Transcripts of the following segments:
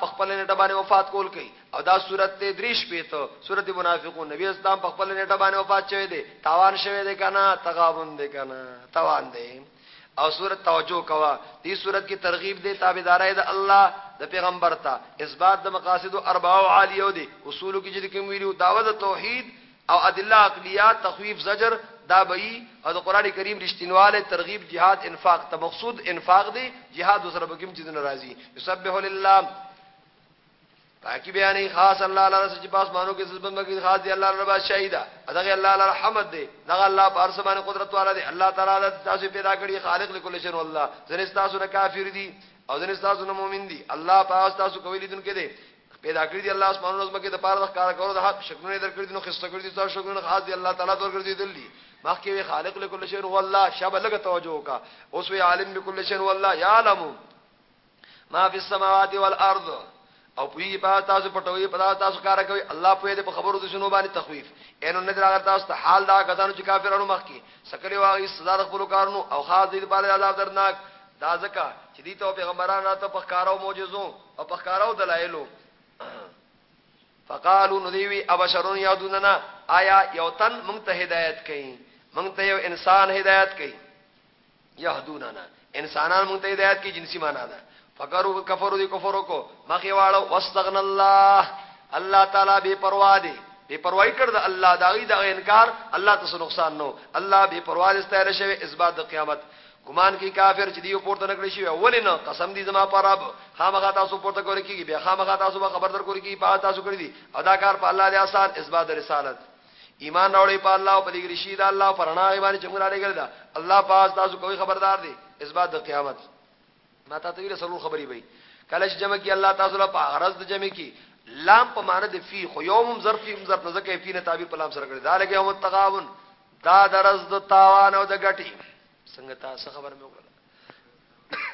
خپل نیټه باندې وفات کول کوي. او دا صورت ته دریش پیته صورت منافقون نبی اسلام خپل نیټه باندې وفات شوی دی. تاوان شوی دی کنه تغابن دی کنه تاوان دی. او صورت توجه کوا دې صورت کی ترغیب دی تابعدارای د الله، د پیغمبر ته. اثبات د مقاصد اربع او عالیو دی. اصول کی چې کوم ویلو دعوت توحید او ادله عقلیات تخویف، زجر، دا بئی او قران کریم رښتینواله ترغیب jihad انفاق. ته مقصود انفاق دی jihad سره بګم چې ناراضي یسبح لله. پاکی بیانی خاص اللہ اللہ رسول پاس مانو کے سبب میں خاص دی اللہ رب شہیدا ادغه اللہ اللہ رحمت دی دغه اللہ پار سبحانه قدرت والا دی اللہ تعالی تاسو پیدا کړی خالق لكل شیء والله زنه تاسو نه کافر دی او زنه تاسو نه مؤمن دی۔ الله پاس تاسو کوي لیدون کې دی پیدا کړی دی الله اسمانو نظم کې د پاره د کار کولو د حق شکرونه در کړی دي نو خسته کړی دي تاسو شکرونه خاص دی الله تعالی تور کړی دی مخکې وی خالق لكل شيء هو الله شابه لګه توجه کا۔ اوس وی عالم بكل شيء هو الله يعلم ما في السماوات والارض۔ او پوی په تاسو پټوي په تاسو کار کوي الله په دې په خبرو د شنو باندې تخويف اینو نه درا تاسو ته حال دا کسانو چې کافرانو مخکي سکري واغی، سزا د خپل کارونو او خاص دې په اړه عذاب درناک دا ځکه چې دې ته پیغمبرانو راته په کارو معجزو او په کارو دلایلو فقالو ندیوی، ابشرون یادوننا، آیا یو تن مونږ ته هدایت کړي مونږ ته یو انسان هدایت کړي یهدوننا انسانان مونږ ته هدایت کړي جنسی معنا ده فقروا کفروا دی کفرو کو. مخی واړو واستغنا الله. الله تعالی بے پروا دی. بے پروايي کړ د الله داغي دغه انکار. الله ته نقصان نو. الله بے پروا دي شوی اثبات د قیامت. ګمان کی کافر چې دیو پورته نکړي شي اول نه قسم دي زما پر رب. خامخا تاسو پورته کوي کیږي بیا خامخا تاسو به خبر در کوي کی په تاسو کړی دي اداکار په الله دې آسان اثبات رسالت. ایمان راوړی په الله او په دې رشید الله پرنا ایمان چې موږ راړي ګرځا الله پاس تاسو کوئی خبردار دي اثبات د قیامت. ما ته ویل سرور خبري وي. کله چې جمع کی الله تعالی په غرض د جمع کی لام په معنی د فی خو یوم ظرفی ظرف نه ځکه فی نه تعبیر په لام سره کړی دا لګي یوم التغابن. دا درز د تاوان او د غټي څنګه تاسو خبر مې وکړه؟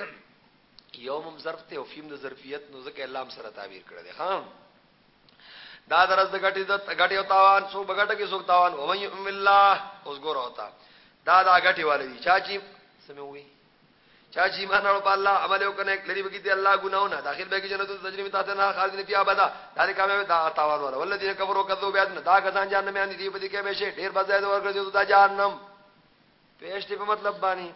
یوم ظرف ته او فیم د ظرفیت، نو ځکه الله سره تعبیر کړی دی. ها؟ دا درز د غټي د غټي او تاوان. سو بغټه کې سو تاوان. او مې الله اوس ګور ہوتا دا دا غټي والے دي چاچی سمې وي چاچی ایمان اورو په الله عمل وکنه لري بګی دی الله ګناونه داخل به کې جنت تجربه می تاسو نه خالدین فی ابدا دا دې کامه دا تاوان ولا ولذین کفروا کذو بیات دا کسان جهنم باندې دی په دې کې به شي ډیر بځای ورګرځي دا جهنم پیش دی په مطلب باندې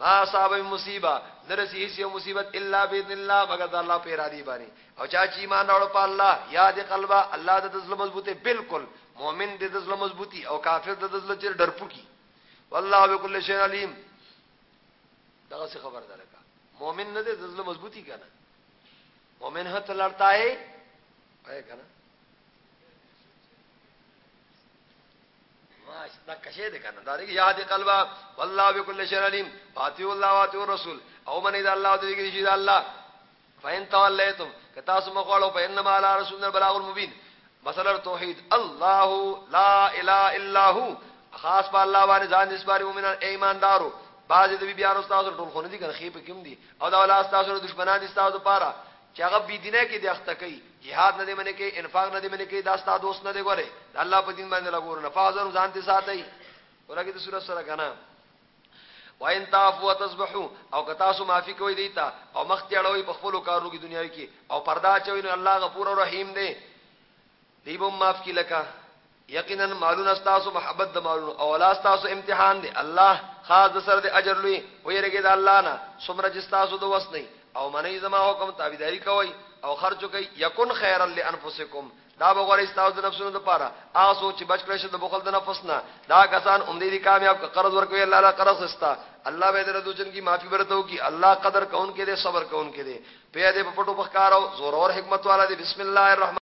ما صاحب مصیبه درسی هیڅ مصیبت الا باذن الله مگر الله په ارادي باندې او چا چې ایمان اورو په الله یاد قلبا الله د دزل مضبوطه بالکل۔ مؤمن د دزل مضبوطی، او کافر د دزل چر ډرپکی والله بكل شيء عليم دغه څه خبر درکا مؤمن نه د دزل مضبوطی کنه مؤمن هته لړتا ہے ہے کنه دا کشه ده کنه دا دی یاد قلبا والله بكل شيء عليم فاتيو الله واتيو الرسول. او من اذا الله دې کې شي الله. فین تولیتم کتا سم قولو فانما على رسولنا البلاغ المبين مثلا توحید الله لا اله الا هو. خاص په الله باندې ځان دې نسباري مومنان ایماندارو. بعض د بیا استاد ټول خونه دي کنه خې په کوم دي. او دا ولا استاد دشمنان دي استاد لپاره چې هغه بي دینه کې د اخته کوي. jihad نه دی منه کې انفاق نه دی منه کې دا ستاسو دوست نه دی ګوره الله په دین باندې لګور نه فازر ځان دي ساتي ورګه د سورۃ سره کنه وان تعفو وتصبحوا، او کتا سو معافي کوي دیتا او مخ اړوي په خپل کارو کې دنیا کې، او پردا چوي نو الله غفور او رحیم دی. دی بم معاف کی لکا یقینا مالون استاسو محبت د مالون او لا استاسو امتحان دی. الله خاص سر د اجر لوی ويرګي د الله نه. سمره جستاسو د وس نه او منی زما حکم، تابعداري کوي او خرج کوي یکن خیرا لانفسکم. دا بغور استاو د نفسونو لپاره آسو چې بچ کړی شه د بخل د نفس نه. دا کسان اومدي دي کامیاب قرض ورکوي، الله تعالی قرض استا الله به درته جن کی معافی برتو کی الله قدر کون کې دے صبر کون کې دے په دې په پټو پخکارو زور اور حکمت والا دی. بسم الله الرحمن